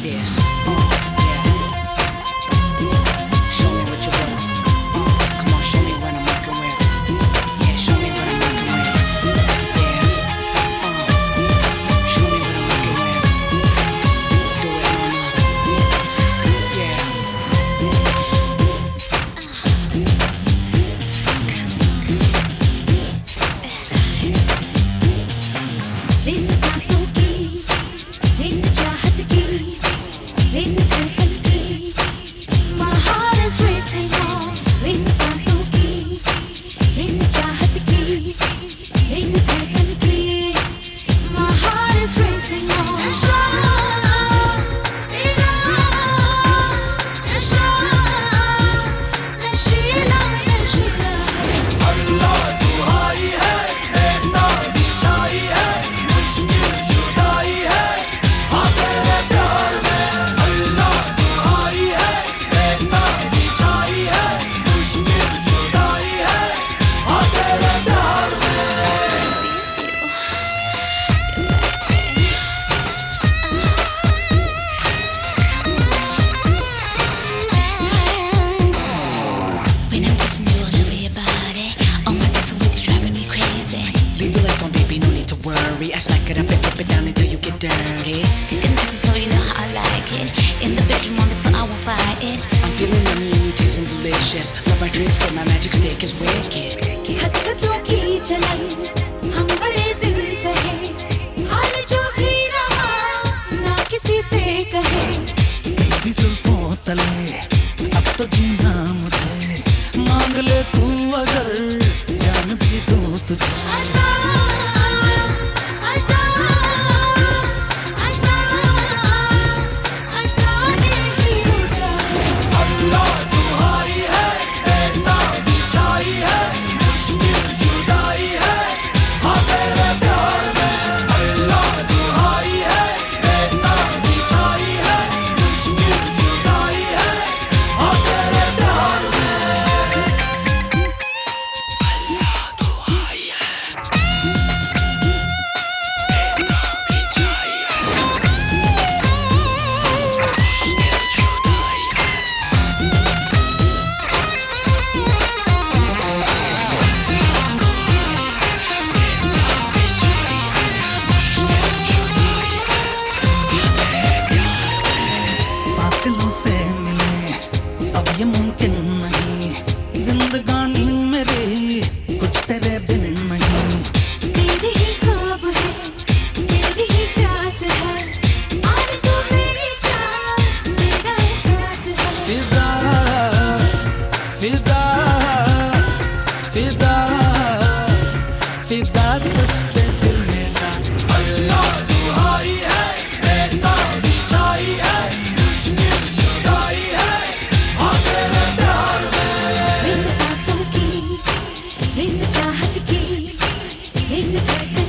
this. sorry. I smack it up and flip it down until you get dirty. Take a nice slow, you know how I like it. In the bedroom on the floor, I will fight it. I'm feeling yummy and you tasting delicious. Love my drinks, but my magic stick is wicked. हसरतों की जलन हम बड़े जीना मुझे मांग ले तू अगर जान भी दो तुझे Is it like